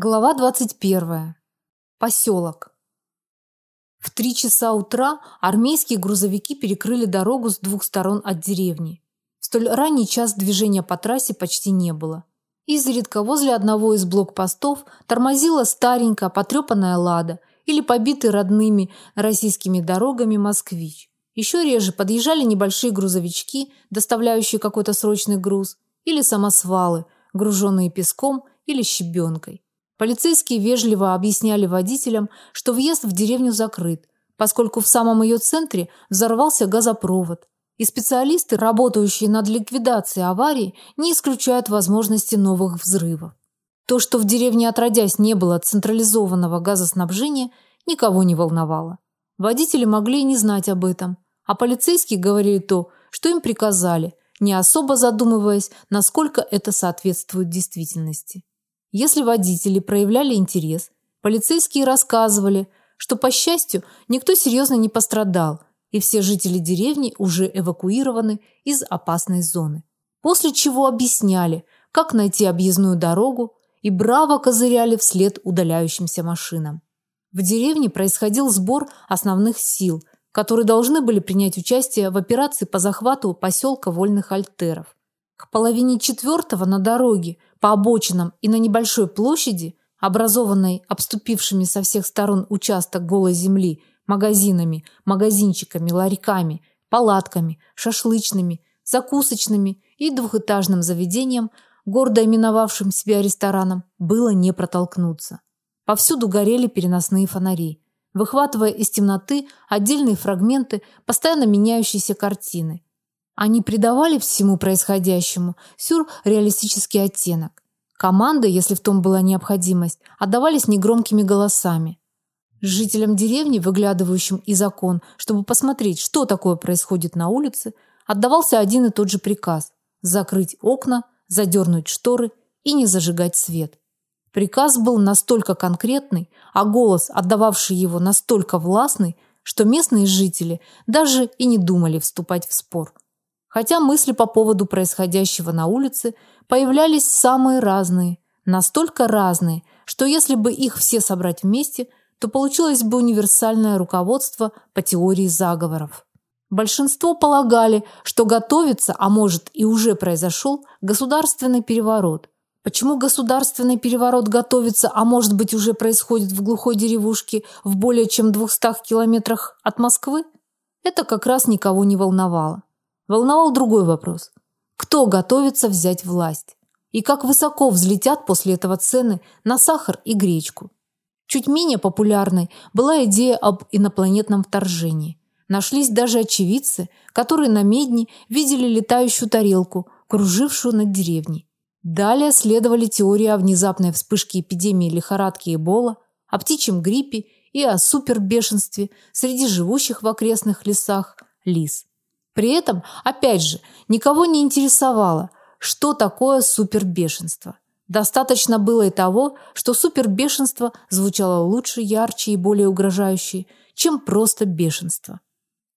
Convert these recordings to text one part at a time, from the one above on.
Глава 21. Поселок. В три часа утра армейские грузовики перекрыли дорогу с двух сторон от деревни. В столь ранний час движения по трассе почти не было. Изредка возле одного из блокпостов тормозила старенькая потрепанная «Лада» или побитый родными российскими дорогами «Москвич». Еще реже подъезжали небольшие грузовички, доставляющие какой-то срочный груз, или самосвалы, груженные песком или щебенкой. Полицейские вежливо объясняли водителям, что въезд в деревню закрыт, поскольку в самом ее центре взорвался газопровод. И специалисты, работающие над ликвидацией аварии, не исключают возможности новых взрывов. То, что в деревне отродясь не было централизованного газоснабжения, никого не волновало. Водители могли и не знать об этом, а полицейские говорили то, что им приказали, не особо задумываясь, насколько это соответствует действительности. Если водители проявляли интерес, полицейские рассказывали, что по счастью, никто серьезно не пострадал, и все жители деревни уже эвакуированы из опасной зоны. После чего объясняли, как найти объездную дорогу, и браво козыряли вслед удаляющимся машинам. В деревне происходил сбор основных сил, которые должны были принять участие в операции по захвату поселка Вольных Альтеров. К половине четвертого на дороге по обочинам и на небольшой площади, образованной обступившими со всех сторон участок голой земли, магазинами, магазинчиками, ларьками, палатками, шашлычными, закусочными и двухэтажным заведением, гордо именовавшим себя рестораном, было не протолкнуться. Повсюду горели переносные фонари, выхватывая из темноты отдельные фрагменты постоянно меняющейся картины – они придавали всему происходящему сюрреалистический оттенок. Команды, если в том была необходимость, отдавались негромкими голосами. Жителям деревни, выглядывающим из окон, чтобы посмотреть, что такое происходит на улице, отдавался один и тот же приказ: закрыть окна, задернуть шторы и не зажигать свет. Приказ был настолько конкретный, а голос, отдававший его, настолько властный, что местные жители даже и не думали вступать в спор. Хотя мысли по поводу происходящего на улице появлялись самые разные, настолько разные, что если бы их все собрать вместе, то получилось бы универсальное руководство по теории заговоров. Большинство полагали, что готовится, а может и уже произошел, государственный переворот. Почему государственный переворот готовится, а может быть уже происходит в глухой деревушке в более чем 200 километрах от Москвы? Это как раз никого не волновало. Волновал другой вопрос. Кто готовится взять власть? И как высоко взлетят после этого цены на сахар и гречку? Чуть менее популярной была идея об инопланетном вторжении. Нашлись даже очевидцы, которые на медне видели летающую тарелку, кружившую над деревней. Далее следовали теории о внезапной вспышке эпидемии лихорадки Эбола, о птичьем гриппе и о супербешенстве среди живущих в окрестных лесах лис. При этом, опять же, никого не интересовало, что такое супербешенство. Достаточно было и того, что супербешенство звучало лучше, ярче и более угрожающе, чем просто бешенство.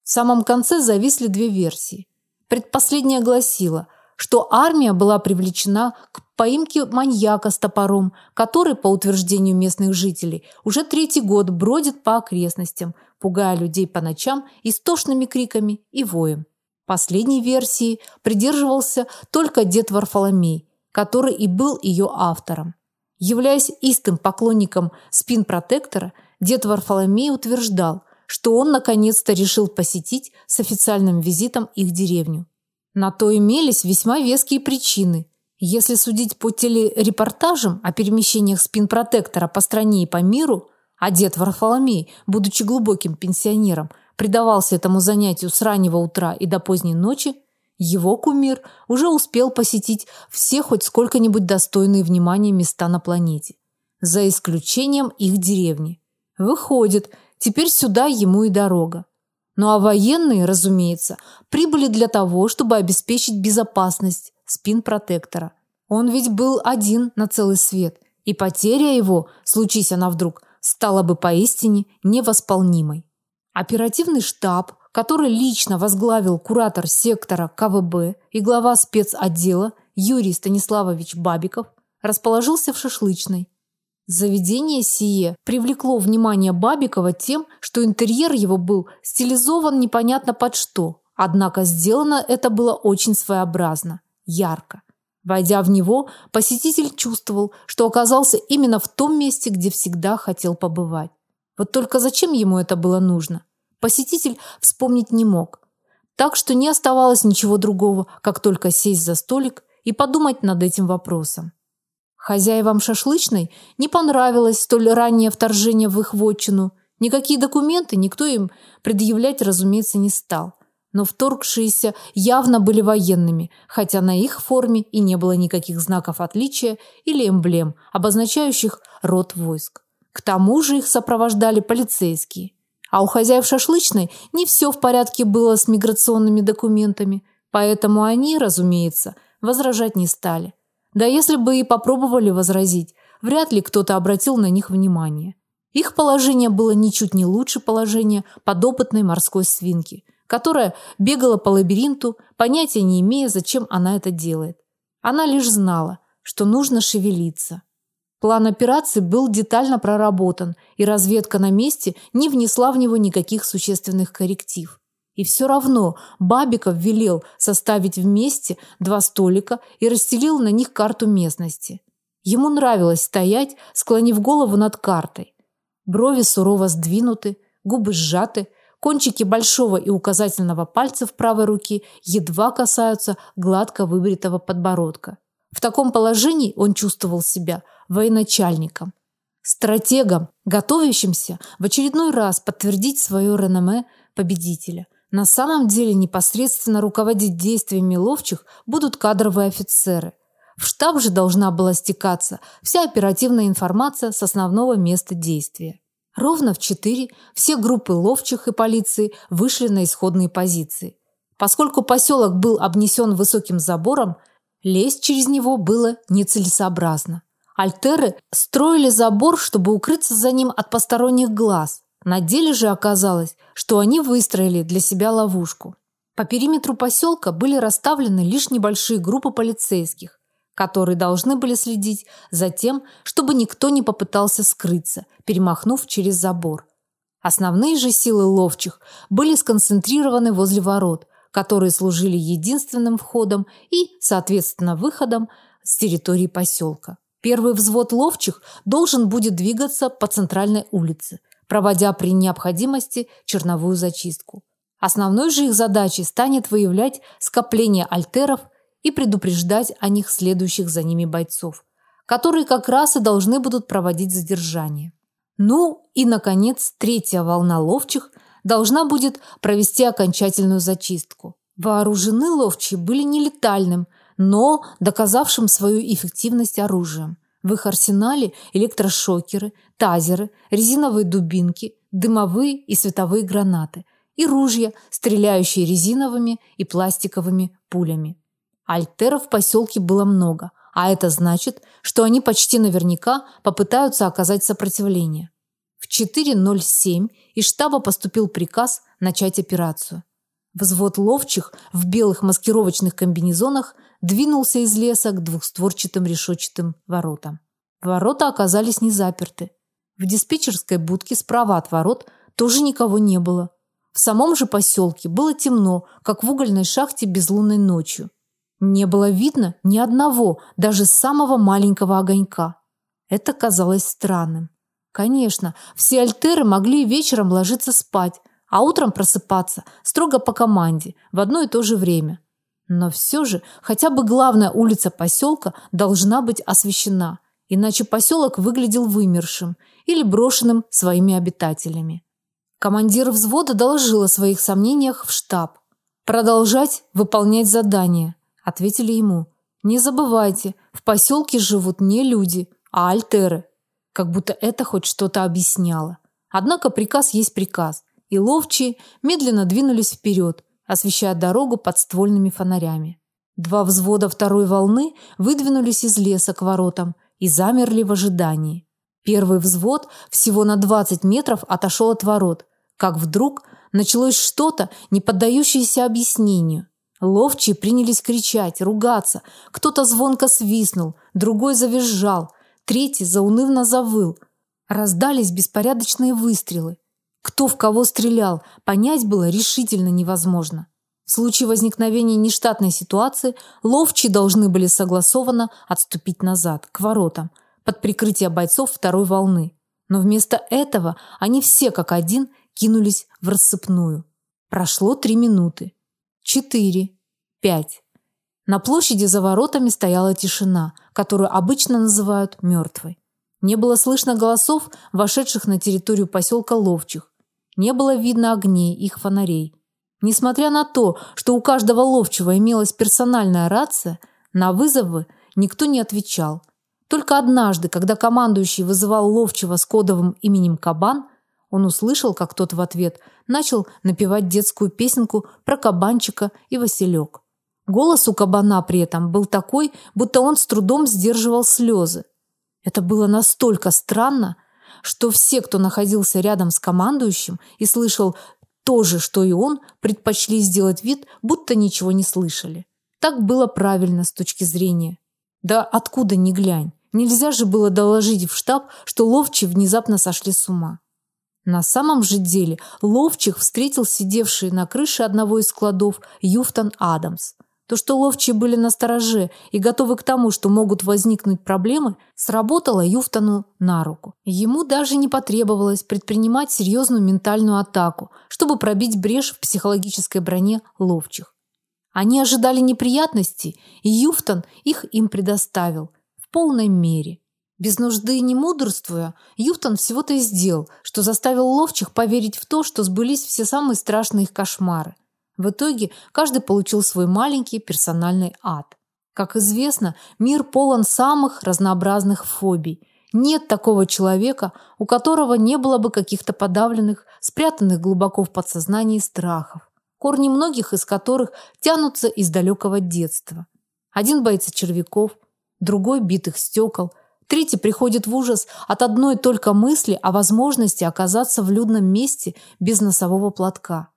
В самом конце зависли две версии. Предпоследняя гласила, что армия была привлечена к поимке маньяка с топором, который, по утверждению местных жителей, уже третий год бродит по окрестностям, пугая людей по ночам истошными криками и воем. Последней версии придерживался только дед Варфоломей, который и был ее автором. Являясь истым поклонником спин-протектора, дед Варфоломей утверждал, что он наконец-то решил посетить с официальным визитом их деревню. На то имелись весьма веские причины. Если судить по телерепортажам о перемещениях спин-протектора по стране и по миру, а дед Варфоломей, будучи глубоким пенсионером, предавался этому занятию с раннего утра и до поздней ночи, его кумир уже успел посетить все хоть сколько-нибудь достойные внимания места на планете, за исключением их деревни. Выходит, теперь сюда ему и дорога. Ну а военные, разумеется, прибыли для того, чтобы обеспечить безопасность спин-протектора. Он ведь был один на целый свет, и потеря его, случись она вдруг, стала бы поистине невосполнимой. Оперативный штаб, который лично возглавил куратор сектора КВБ и глава спецотдела Юрий Станиславович Бабиков, расположился в шашлычной. Заведение сие привлекло внимание Бабикова тем, что интерьер его был стилизован непонятно под что. Однако сделано это было очень своеобразно, ярко. Войдя в него, посетитель чувствовал, что оказался именно в том месте, где всегда хотел побывать. Вот только зачем ему это было нужно? Посетитель вспомнить не мог. Так что не оставалось ничего другого, как только сесть за столик и подумать над этим вопросом. Хозяевам шашлычной не понравилось столь раннее вторжение в их вотчину. Никакие документы никто им предъявлять, разумеется, не стал но вторгшиеся явно были военными, хотя на их форме и не было никаких знаков отличия или эмблем, обозначающих род войск. К тому же их сопровождали полицейские. А у хозяев шашлычной не все в порядке было с миграционными документами, поэтому они, разумеется, возражать не стали. Да если бы и попробовали возразить, вряд ли кто-то обратил на них внимание. Их положение было ничуть не лучше положения подопытной морской свинки – которая бегала по лабиринту, понятия не имея, зачем она это делает. Она лишь знала, что нужно шевелиться. План операции был детально проработан, и разведка на месте не внесла в него никаких существенных корректив. И все равно Бабиков велел составить вместе два столика и расстелил на них карту местности. Ему нравилось стоять, склонив голову над картой. Брови сурово сдвинуты, губы сжаты, Кончики большого и указательного пальцев правой руки едва касаются гладко выбритого подбородка. В таком положении он чувствовал себя военачальником, стратегом, готовящимся в очередной раз подтвердить свое реноме победителя. На самом деле непосредственно руководить действиями ловчих будут кадровые офицеры. В штаб же должна была стекаться вся оперативная информация с основного места действия. Ровно в четыре все группы ловчих и полиции вышли на исходные позиции. Поскольку поселок был обнесен высоким забором, лезть через него было нецелесообразно. Альтеры строили забор, чтобы укрыться за ним от посторонних глаз. На деле же оказалось, что они выстроили для себя ловушку. По периметру поселка были расставлены лишь небольшие группы полицейских, которые должны были следить за тем, чтобы никто не попытался скрыться, перемахнув через забор. Основные же силы ловчих были сконцентрированы возле ворот, которые служили единственным входом и, соответственно, выходом с территории поселка. Первый взвод ловчих должен будет двигаться по центральной улице, проводя при необходимости черновую зачистку. Основной же их задачей станет выявлять скопление альтеров и предупреждать о них следующих за ними бойцов, которые как раз и должны будут проводить задержание. Ну и, наконец, третья волна ловчих должна будет провести окончательную зачистку. Вооружены ловчие были нелетальным, но доказавшим свою эффективность оружием. В их арсенале электрошокеры, тазеры, резиновые дубинки, дымовые и световые гранаты и ружья, стреляющие резиновыми и пластиковыми пулями. Альтеров в поселке было много, а это значит, что они почти наверняка попытаются оказать сопротивление. В 4.07 из штаба поступил приказ начать операцию. Взвод ловчих в белых маскировочных комбинезонах двинулся из леса к двухстворчатым решетчатым воротам. Ворота оказались не заперты. В диспетчерской будке справа от ворот тоже никого не было. В самом же поселке было темно, как в угольной шахте безлунной ночью. Не было видно ни одного, даже самого маленького огонька. Это казалось странным. Конечно, все альтеры могли вечером ложиться спать, а утром просыпаться строго по команде в одно и то же время. Но все же хотя бы главная улица поселка должна быть освещена, иначе поселок выглядел вымершим или брошенным своими обитателями. Командир взвода доложил о своих сомнениях в штаб. Продолжать выполнять задание – Ответили ему. Не забывайте, в поселке живут не люди, а альтеры. Как будто это хоть что-то объясняло. Однако приказ есть приказ, и ловчие медленно двинулись вперед, освещая дорогу подствольными фонарями. Два взвода второй волны выдвинулись из леса к воротам и замерли в ожидании. Первый взвод всего на 20 метров отошел от ворот, как вдруг началось что-то, не поддающееся объяснению. Ловчие принялись кричать, ругаться. Кто-то звонко свистнул, другой завизжал. Третий заунывно завыл. Раздались беспорядочные выстрелы. Кто в кого стрелял, понять было решительно невозможно. В случае возникновения нештатной ситуации ловчие должны были согласованно отступить назад, к воротам, под прикрытие бойцов второй волны. Но вместо этого они все как один кинулись в рассыпную. Прошло три минуты. Четыре. Пять. На площади за воротами стояла тишина, которую обычно называют мертвой. Не было слышно голосов, вошедших на территорию поселка Ловчих. Не было видно огней их фонарей. Несмотря на то, что у каждого ловчего имелась персональная рация, на вызовы никто не отвечал. Только однажды, когда командующий вызывал ловчего с кодовым именем Кабан, он услышал, как тот в ответ начал напевать детскую песенку про кабанчика и Василек. Голос у кабана при этом был такой, будто он с трудом сдерживал слезы. Это было настолько странно, что все, кто находился рядом с командующим и слышал то же, что и он, предпочли сделать вид, будто ничего не слышали. Так было правильно с точки зрения. Да откуда ни глянь. Нельзя же было доложить в штаб, что ловчие внезапно сошли с ума. На самом же деле ловчих встретил сидевший на крыше одного из складов Юфтон Адамс. То, что ловчие были на стороже и готовы к тому, что могут возникнуть проблемы, сработало Юфтону на руку. Ему даже не потребовалось предпринимать серьезную ментальную атаку, чтобы пробить брешь в психологической броне ловчих. Они ожидали неприятностей, и Юфтон их им предоставил в полной мере. Без нужды не мудрствуя, Юфтон всего-то и сделал, что заставил ловчих поверить в то, что сбылись все самые страшные их кошмары. В итоге каждый получил свой маленький персональный ад. Как известно, мир полон самых разнообразных фобий. Нет такого человека, у которого не было бы каких-то подавленных, спрятанных глубоко в подсознании страхов, корни многих из которых тянутся из далекого детства. Один боится червяков, другой битых стекол, третий приходит в ужас от одной только мысли о возможности оказаться в людном месте без носового платка.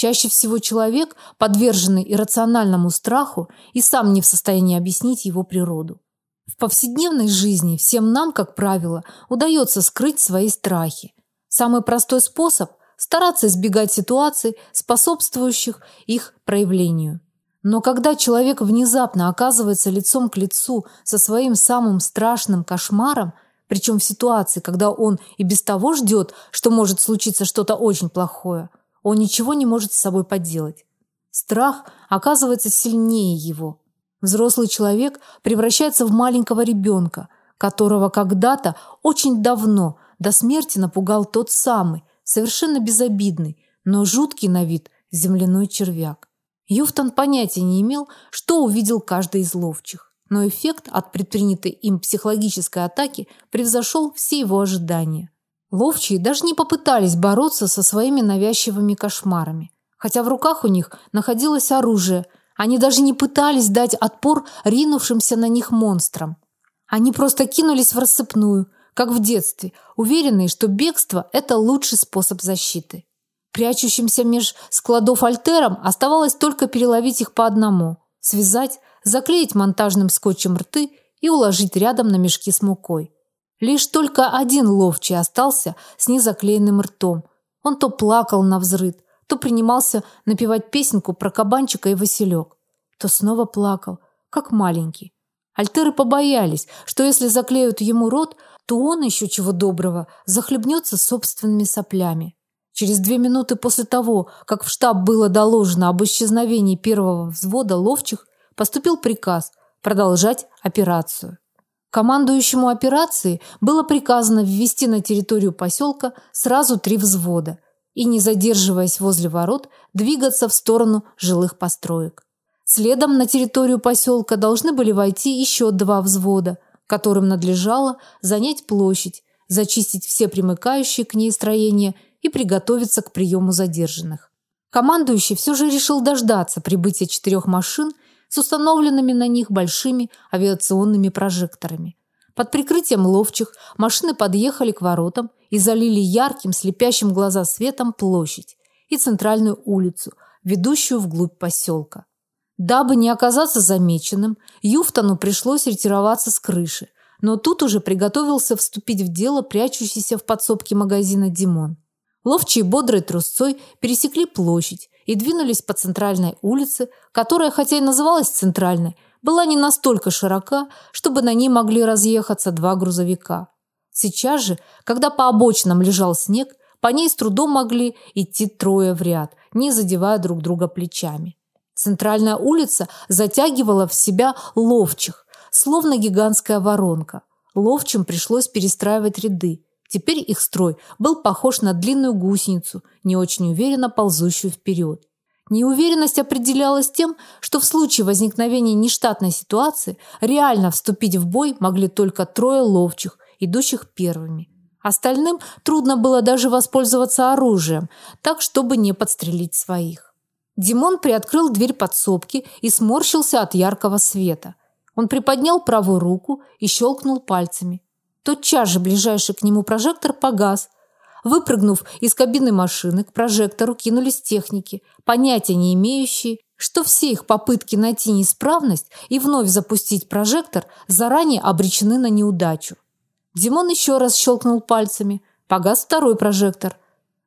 Чаще всего человек, подверженный иррациональному страху, и сам не в состоянии объяснить его природу. В повседневной жизни всем нам, как правило, удается скрыть свои страхи. Самый простой способ стараться избегать ситуаций, способствующих их проявлению. Но когда человек внезапно оказывается лицом к лицу со своим самым страшным кошмаром, причем в ситуации, когда он и без того ждет, что может случиться что-то очень плохое, он ничего не может с собой поделать. Страх оказывается сильнее его. Взрослый человек превращается в маленького ребенка, которого когда-то очень давно до смерти напугал тот самый, совершенно безобидный, но жуткий на вид земляной червяк. Юфтон понятия не имел, что увидел каждый из ловчих, но эффект от предпринятой им психологической атаки превзошел все его ожидания. Ловчие даже не попытались бороться со своими навязчивыми кошмарами, хотя в руках у них находилось оружие. Они даже не пытались дать отпор ринувшимся на них монстрам. Они просто кинулись в рассыпную, как в детстве, уверенные, что бегство это лучший способ защиты. Прячущимся меж складов альтерам оставалось только переловить их по одному, связать, заклеить монтажным скотчем рты и уложить рядом на мешки с мукой. Лишь только один ловчий остался с незаклеенным ртом. Он то плакал на взрыд, то принимался напевать песенку про кабанчика и Василек, то снова плакал, как маленький. Альтеры побоялись, что если заклеют ему рот, то он еще чего доброго захлебнется собственными соплями. Через две минуты после того, как в штаб было доложено об исчезновении первого взвода ловчих, поступил приказ продолжать операцию. Командующему операции было приказано ввести на территорию поселка сразу три взвода и, не задерживаясь возле ворот, двигаться в сторону жилых построек. Следом на территорию поселка должны были войти еще два взвода, которым надлежало занять площадь, зачистить все примыкающие к ней строения и приготовиться к приему задержанных. Командующий все же решил дождаться прибытия четырех машин с установленными на них большими авиационными прожекторами. Под прикрытием ловчих машины подъехали к воротам и залили ярким, слепящим глаза светом площадь и центральную улицу, ведущую вглубь поселка. Дабы не оказаться замеченным, Юфтону пришлось ретироваться с крыши, Но тут уже приготовился вступить в дело прячущийся в подсобке магазина Димон. Ловчие бодрой трусцой пересекли площадь и двинулись по центральной улице, которая, хотя и называлась центральной, была не настолько широка, чтобы на ней могли разъехаться два грузовика. Сейчас же, когда по обочинам лежал снег, по ней с трудом могли идти трое в ряд, не задевая друг друга плечами. Центральная улица затягивала в себя ловчих, словно гигантская воронка. Ловчим пришлось перестраивать ряды. Теперь их строй был похож на длинную гусеницу, не очень уверенно ползущую вперед. Неуверенность определялась тем, что в случае возникновения нештатной ситуации реально вступить в бой могли только трое ловчих, идущих первыми. Остальным трудно было даже воспользоваться оружием, так чтобы не подстрелить своих. Димон приоткрыл дверь подсобки и сморщился от яркого света. Он приподнял правую руку и щелкнул пальцами. Тотчас же ближайший к нему прожектор погас. Выпрыгнув из кабины машины, к прожектору кинулись техники, понятия не имеющие, что все их попытки найти неисправность и вновь запустить прожектор заранее обречены на неудачу. Димон еще раз щелкнул пальцами. Погас второй прожектор.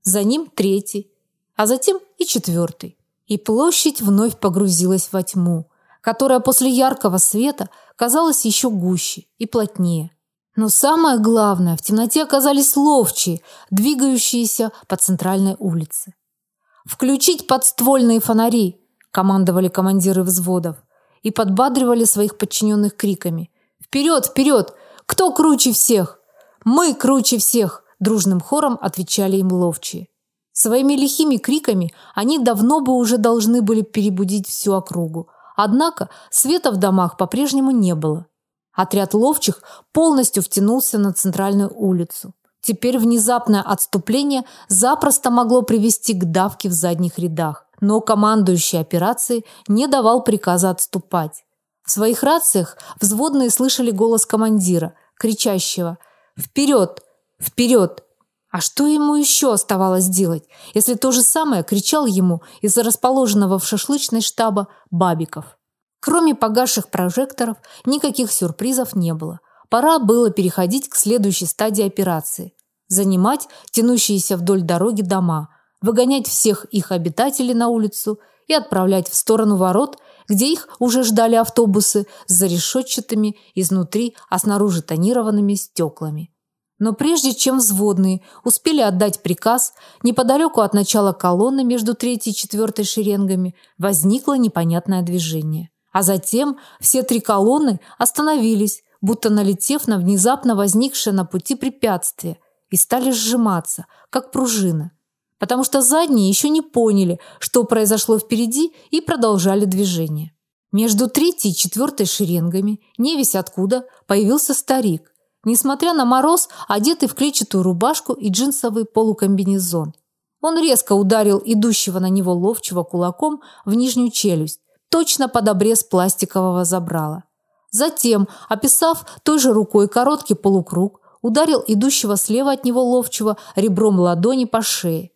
За ним третий, а затем и четвертый. И площадь вновь погрузилась во тьму, которая после яркого света казалась еще гуще и плотнее. Но самое главное, в темноте оказались ловчие, двигающиеся по центральной улице. «Включить подствольные фонари!» – командовали командиры взводов и подбадривали своих подчиненных криками. «Вперед, вперед! Кто круче всех?» «Мы круче всех!» – дружным хором отвечали им ловчие. Своими лихими криками они давно бы уже должны были перебудить всю округу. Однако света в домах по-прежнему не было. Отряд ловчих полностью втянулся на центральную улицу. Теперь внезапное отступление запросто могло привести к давке в задних рядах, но командующий операцией не давал приказа отступать. В своих рациях взводные слышали голос командира, кричащего «Вперед! Вперед!». А что ему еще оставалось делать, если то же самое кричал ему из-за расположенного в шашлычной штаба Бабиков? Кроме погасших прожекторов, никаких сюрпризов не было. Пора было переходить к следующей стадии операции занимать тянущиеся вдоль дороги дома, выгонять всех их обитателей на улицу и отправлять в сторону ворот, где их уже ждали автобусы с зарешетчатыми изнутри, а снаружи тонированными стеклами. Но прежде чем взводные успели отдать приказ, неподалеку от начала колонны между третьей и четвертой шеренгами возникло непонятное движение. А затем все три колонны остановились, будто налетев на внезапно возникшее на пути препятствие, и стали сжиматься, как пружина, потому что задние еще не поняли, что произошло впереди, и продолжали движение. Между третьей и четвертой шеренгами, не весь откуда, появился старик, несмотря на мороз, одетый в клетчатую рубашку и джинсовый полукомбинезон. Он резко ударил идущего на него ловчего кулаком в нижнюю челюсть, точно под обрез пластикового забрала. Затем, описав той же рукой короткий полукруг, ударил идущего слева от него ловчего ребром ладони по шее.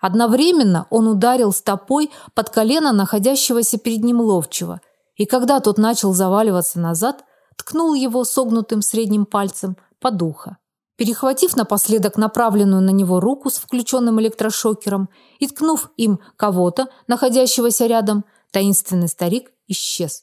Одновременно он ударил стопой под колено находящегося перед ним ловчего, и когда тот начал заваливаться назад, ткнул его согнутым средним пальцем под ухо. Перехватив напоследок направленную на него руку с включенным электрошокером и ткнув им кого-то, находящегося рядом, Таинственный старик исчез.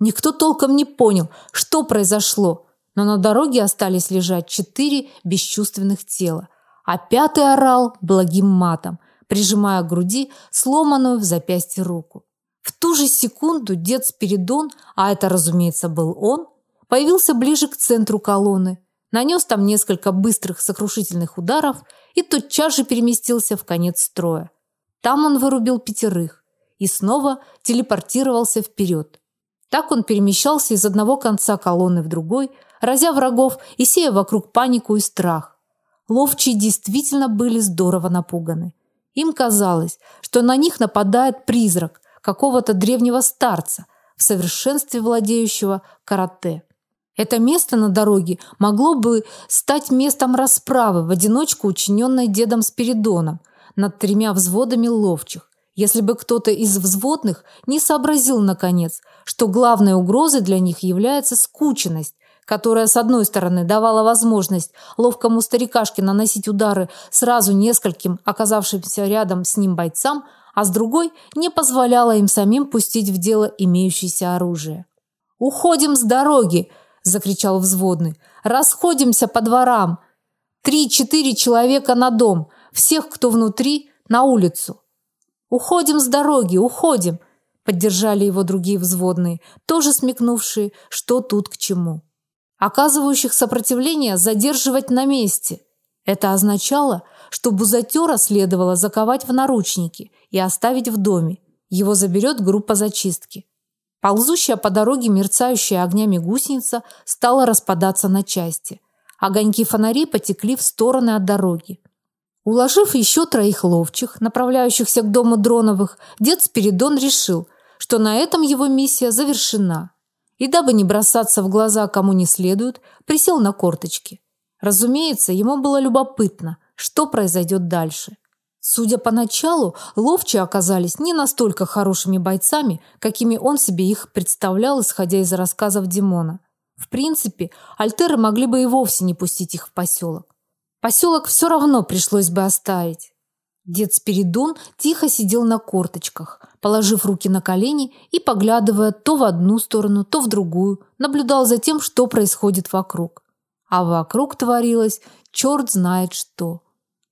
Никто толком не понял, что произошло, но на дороге остались лежать четыре бесчувственных тела, а пятый орал благим матом, прижимая к груди сломанную в запястье руку. В ту же секунду дед Спиридон, а это, разумеется, был он, появился ближе к центру колонны, нанес там несколько быстрых сокрушительных ударов и тотчас же переместился в конец строя. Там он вырубил пятерых, и снова телепортировался вперед. Так он перемещался из одного конца колонны в другой, разя врагов и сея вокруг панику и страх. Ловчие действительно были здорово напуганы. Им казалось, что на них нападает призрак какого-то древнего старца, в совершенстве владеющего карате. Это место на дороге могло бы стать местом расправы в одиночку, учиненной дедом Спиридоном над тремя взводами ловчих если бы кто-то из взводных не сообразил наконец, что главной угрозой для них является скученность, которая с одной стороны давала возможность ловкому старикашке наносить удары сразу нескольким оказавшимся рядом с ним бойцам, а с другой не позволяла им самим пустить в дело имеющееся оружие. «Уходим с дороги!» – закричал взводный. «Расходимся по дворам! Три-четыре человека на дом, всех, кто внутри, на улицу!» «Уходим с дороги, уходим!» – поддержали его другие взводные, тоже смекнувшие, что тут к чему оказывающих сопротивление задерживать на месте. Это означало, что бузатера следовало заковать в наручники и оставить в доме. Его заберет группа зачистки. Ползущая по дороге мерцающая огнями гусеница стала распадаться на части. Огоньки фонарей потекли в стороны от дороги. Уложив еще троих ловчих, направляющихся к дому Дроновых, дед Спиридон решил, что на этом его миссия завершена и, дабы не бросаться в глаза кому не следует, присел на корточки. Разумеется, ему было любопытно, что произойдет дальше. Судя по началу, ловчие оказались не настолько хорошими бойцами, какими он себе их представлял, исходя из рассказов Димона. В принципе, альтеры могли бы и вовсе не пустить их в поселок. Поселок все равно пришлось бы оставить. Дед Спиридон тихо сидел на корточках, положив руки на колени и поглядывая то в одну сторону, то в другую, наблюдал за тем, что происходит вокруг. А вокруг творилось черт знает что.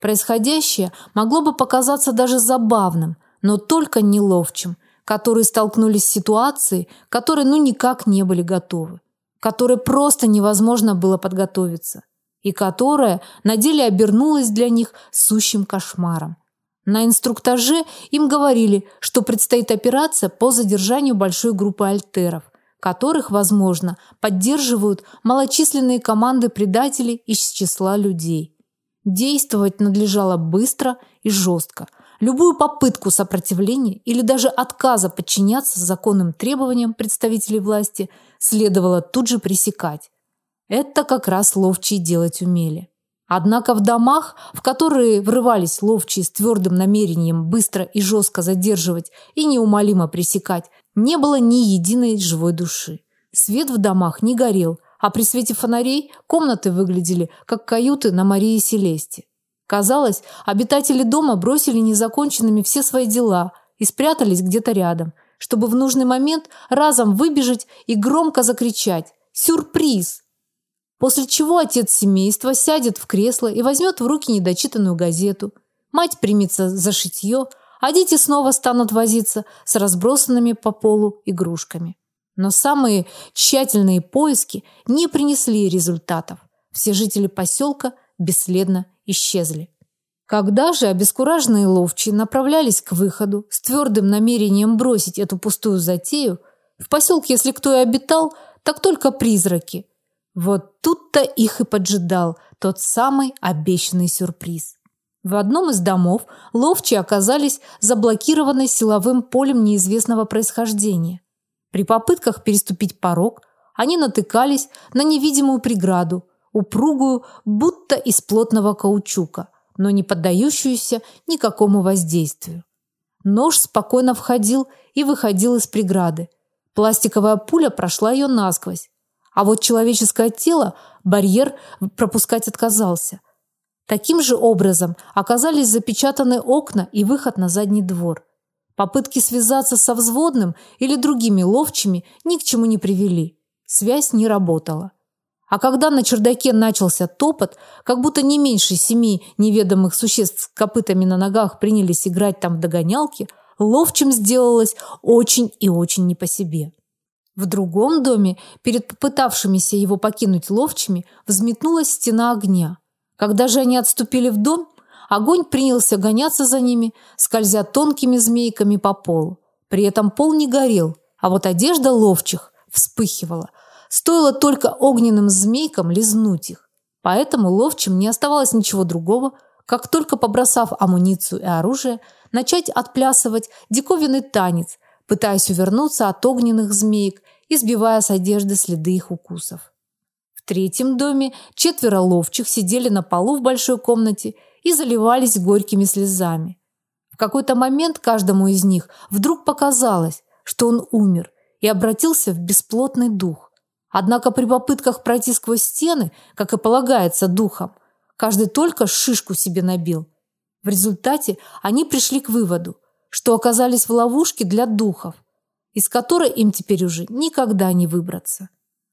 Происходящее могло бы показаться даже забавным, но только не ловчим, которые столкнулись с ситуацией, которой ну никак не были готовы, которой просто невозможно было подготовиться и которая на деле обернулась для них сущим кошмаром. На инструктаже им говорили, что предстоит операция по задержанию большой группы альтеров, которых, возможно, поддерживают малочисленные команды предателей из числа людей. Действовать надлежало быстро и жестко. Любую попытку сопротивления или даже отказа подчиняться законным требованиям представителей власти следовало тут же пресекать. Это как раз ловчие делать умели. Однако в домах, в которые врывались ловчие с твердым намерением быстро и жестко задерживать и неумолимо пресекать, не было ни единой живой души. Свет в домах не горел, а при свете фонарей комнаты выглядели как каюты на Марии Селесте. Казалось, обитатели дома бросили незаконченными все свои дела и спрятались где-то рядом, чтобы в нужный момент разом выбежать и громко закричать: "Сюрприз!" После чего отец семейства сядет в кресло и возьмет в руки недочитанную газету. Мать примется за шитье, а дети снова станут возиться с разбросанными по полу игрушками. Но самые тщательные поиски не принесли результатов. Все жители поселка бесследно исчезли. Когда же обескураженные ловчие направлялись к выходу с твердым намерением бросить эту пустую затею, в поселке, если кто и обитал, так только призраки – вот тут-то их и поджидал тот самый обещанный сюрприз. В одном из домов ловчие оказались заблокированы силовым полем неизвестного происхождения. При попытках переступить порог они натыкались на невидимую преграду, упругую, будто из плотного каучука, но не поддающуюся никакому воздействию. Нож спокойно входил и выходил из преграды. Пластиковая пуля прошла ее насквозь, а вот человеческое тело барьер пропускать отказался. Таким же образом оказались запечатаны окна и выход на задний двор. Попытки связаться со взводным или другими ловчими ни к чему не привели. Связь не работала. А когда на чердаке начался топот, как будто не меньше семи неведомых существ с копытами на ногах принялись играть там в догонялки, ловчим сделалось очень и очень не по себе. В другом доме, перед попытавшимися его покинуть ловчими, взметнулась стена огня. Когда же они отступили в дом, огонь принялся гоняться за ними, скользя тонкими змейками по полу. При этом пол не горел, а вот одежда ловчих вспыхивала. Стоило только огненным змейкам лизнуть их. Поэтому ловчим не оставалось ничего другого, как только побросав амуницию и оружие, начать отплясывать диковинный танец – пытаясь увернуться от огненных змеек и сбивая с одежды следы их укусов. В третьем доме четверо ловчих сидели на полу в большой комнате и заливались горькими слезами. В какой-то момент каждому из них вдруг показалось, что он умер и обратился в бесплотный дух. Однако при попытках пройти сквозь стены, как и полагается духом, каждый только шишку себе набил. В результате они пришли к выводу, что оказались в ловушке для духов, из которой им теперь уже никогда не выбраться.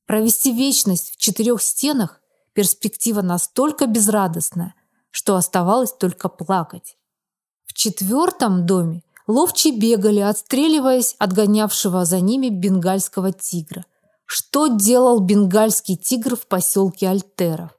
Провести вечность в четырех стенах перспектива настолько безрадостная, что оставалось только плакать. В четвертом доме ловчие бегали, отстреливаясь от гонявшего за ними бенгальского тигра. Что делал бенгальский тигр в поселке Альтеров?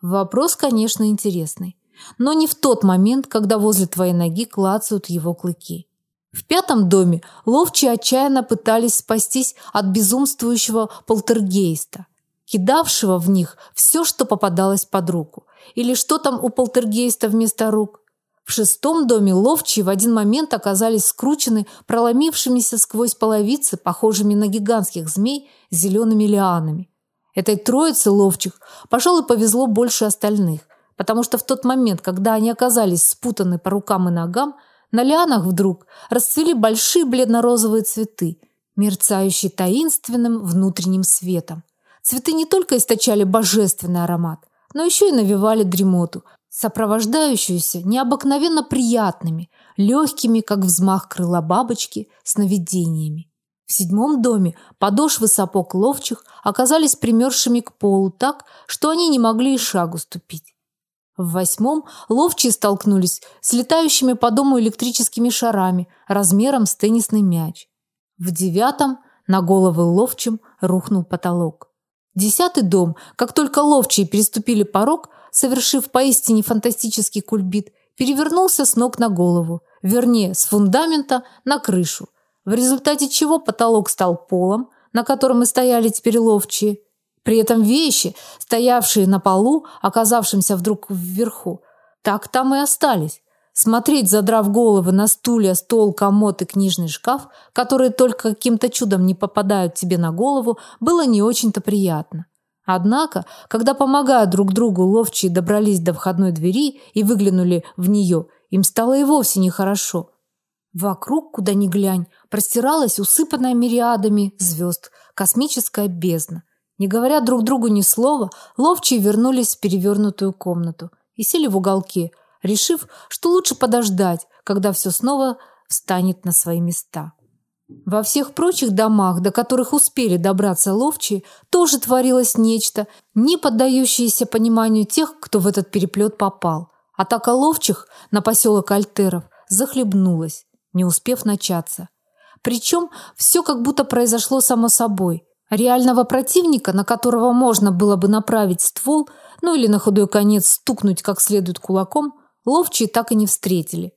Вопрос, конечно, интересный, но не в тот момент, когда возле твоей ноги клацают его клыки. В пятом доме ловчие отчаянно пытались спастись от безумствующего полтергейста, кидавшего в них все, что попадалось под руку. Или что там у полтергейста вместо рук? В шестом доме ловчие в один момент оказались скручены проломившимися сквозь половицы, похожими на гигантских змей, зелеными лианами. Этой троице ловчих, пожалуй, повезло больше остальных, потому что в тот момент, когда они оказались спутаны по рукам и ногам, на лианах вдруг расцвели большие бледно-розовые цветы, мерцающие таинственным внутренним светом. Цветы не только источали божественный аромат, но еще и навевали дремоту, сопровождающуюся необыкновенно приятными, легкими, как взмах крыла бабочки, сновидениями. В седьмом доме подошвы сапог ловчих оказались примерзшими к полу так, что они не могли и шагу ступить. В восьмом ловчие столкнулись с летающими по дому электрическими шарами размером с теннисный мяч. В девятом на головы ловчим рухнул потолок. Десятый дом, как только ловчие переступили порог, совершив поистине фантастический кульбит, перевернулся с ног на голову, вернее, с фундамента на крышу, в результате чего потолок стал полом, на котором и стояли теперь ловчие. При этом вещи, стоявшие на полу, оказавшимся вдруг вверху, так там и остались. Смотреть, задрав головы на стулья, стол, комод и книжный шкаф, которые только каким-то чудом не попадают тебе на голову, было не очень-то приятно. Однако, когда помогая друг другу, ловчие добрались до входной двери и выглянули в нее, им стало и вовсе нехорошо. Вокруг, куда ни глянь, простиралась усыпанная мириадами звезд космическая бездна. Не говоря друг другу ни слова, ловчие вернулись в перевернутую комнату и сели в уголке, решив, что лучше подождать, когда все снова встанет на свои места. Во всех прочих домах, до которых успели добраться ловчие, тоже творилось нечто, не поддающееся пониманию тех, кто в этот переплет попал. Атака ловчих на поселок Альтеров захлебнулась, не успев начаться. Причем все как будто произошло само собой. Реального противника, на которого можно было бы направить ствол, ну или на худой конец стукнуть как следует кулаком, ловчие так и не встретили.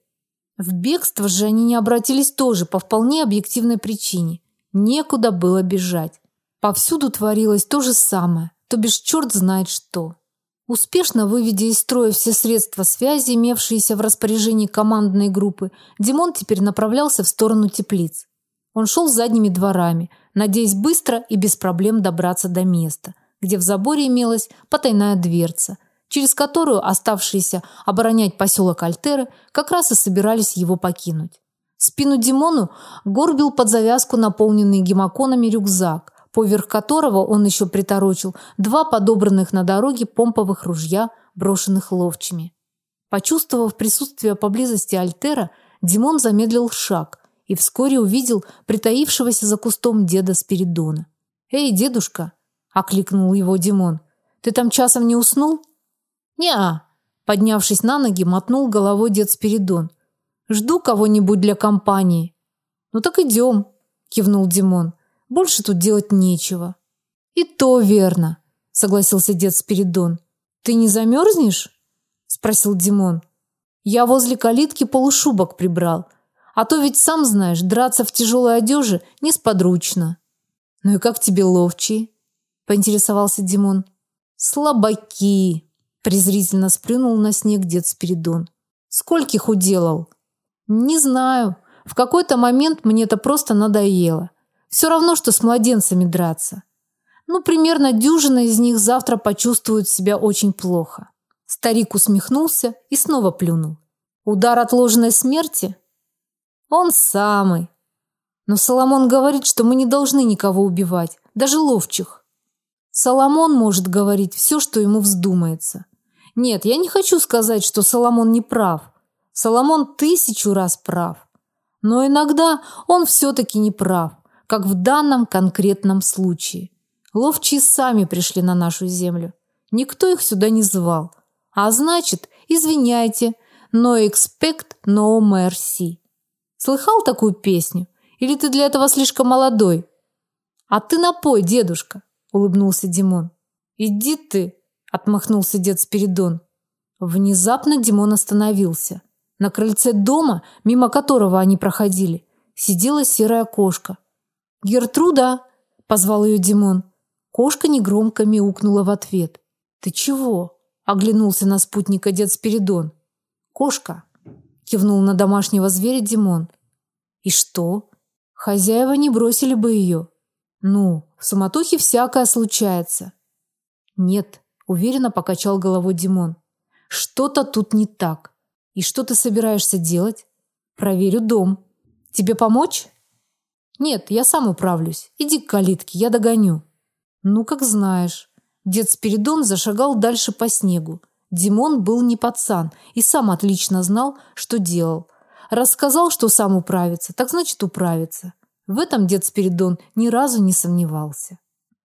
В бегство же они не обратились тоже по вполне объективной причине. Некуда было бежать. Повсюду творилось то же самое, то бишь черт знает что. Успешно выведя из строя все средства связи, имевшиеся в распоряжении командной группы, Димон теперь направлялся в сторону теплиц. Он шел задними дворами, надеясь быстро и без проблем добраться до места, где в заборе имелась потайная дверца, через которую оставшиеся оборонять поселок Альтеры как раз и собирались его покинуть. Спину Димону горбил под завязку наполненный гемоконами рюкзак, поверх которого он еще приторочил два подобранных на дороге помповых ружья, брошенных ловчими. Почувствовав присутствие поблизости Альтера, Димон замедлил шаг и вскоре увидел притаившегося за кустом деда Спиридона. "Эй, дедушка", окликнул его Димон. "Ты там часом не уснул?" «Не-а», поднявшись на ноги, мотнул головой дед Спиридон. «Жду кого-нибудь для компании». «Ну так идем», кивнул Димон. «Больше тут делать нечего». «И то верно», согласился дед Спиридон. «Ты не замерзнешь?» спросил Димон. «Я возле калитки полушубок прибрал, а то ведь сам знаешь, драться в тяжелой одежде несподручно». «Ну и как тебе ловчие?» поинтересовался Димон. «Слабаки», презрительно сплюнул на снег дед Спиридон. Скольких уделал? Не знаю. В какой-то момент мне это просто надоело. Все равно что с младенцами драться. Ну, примерно дюжина из них завтра почувствуют себя очень плохо. Старик усмехнулся и снова плюнул. Удар отложенной смерти? Он самый. Но Соломон говорит, что мы не должны никого убивать, даже ловчих. Соломон может говорить все, что ему вздумается. Нет, я не хочу сказать, что Соломон не прав. Соломон тысячу раз прав. Но иногда он все-таки не прав, как в данном конкретном случае. Ловчие сами пришли на нашу землю. Никто их сюда не звал. А значит, извиняйте, no expect no mercy. Слыхал такую песню? Или ты для этого слишком молодой? А ты напой, дедушка, улыбнулся Димон. Иди ты, отмахнулся дед Спиридон. Внезапно Димон остановился. На крыльце дома, мимо которого они проходили, сидела серая кошка. "Гертруда", позвал ее Димон. Кошка негромко мяукнула в ответ. "Ты чего?" оглянулся на спутника дед Спиридон. "Кошка", кивнул на домашнего зверя Димон. "И что? Хозяева не бросили бы ее. Ну, в суматохе всякое случается". "Нет", уверенно покачал головой Димон. "Что-то тут не так. И что ты собираешься делать?" "Проверю дом. Тебе помочь?" "Нет, я сам управлюсь. Иди к калитке, я догоню". Ну, как знаешь. Дед Спиридон зашагал дальше по снегу. Димон был не пацан и сам отлично знал, что делал. Рассказал, что сам управится, так значит управится. В этом дед Спиридон ни разу не сомневался.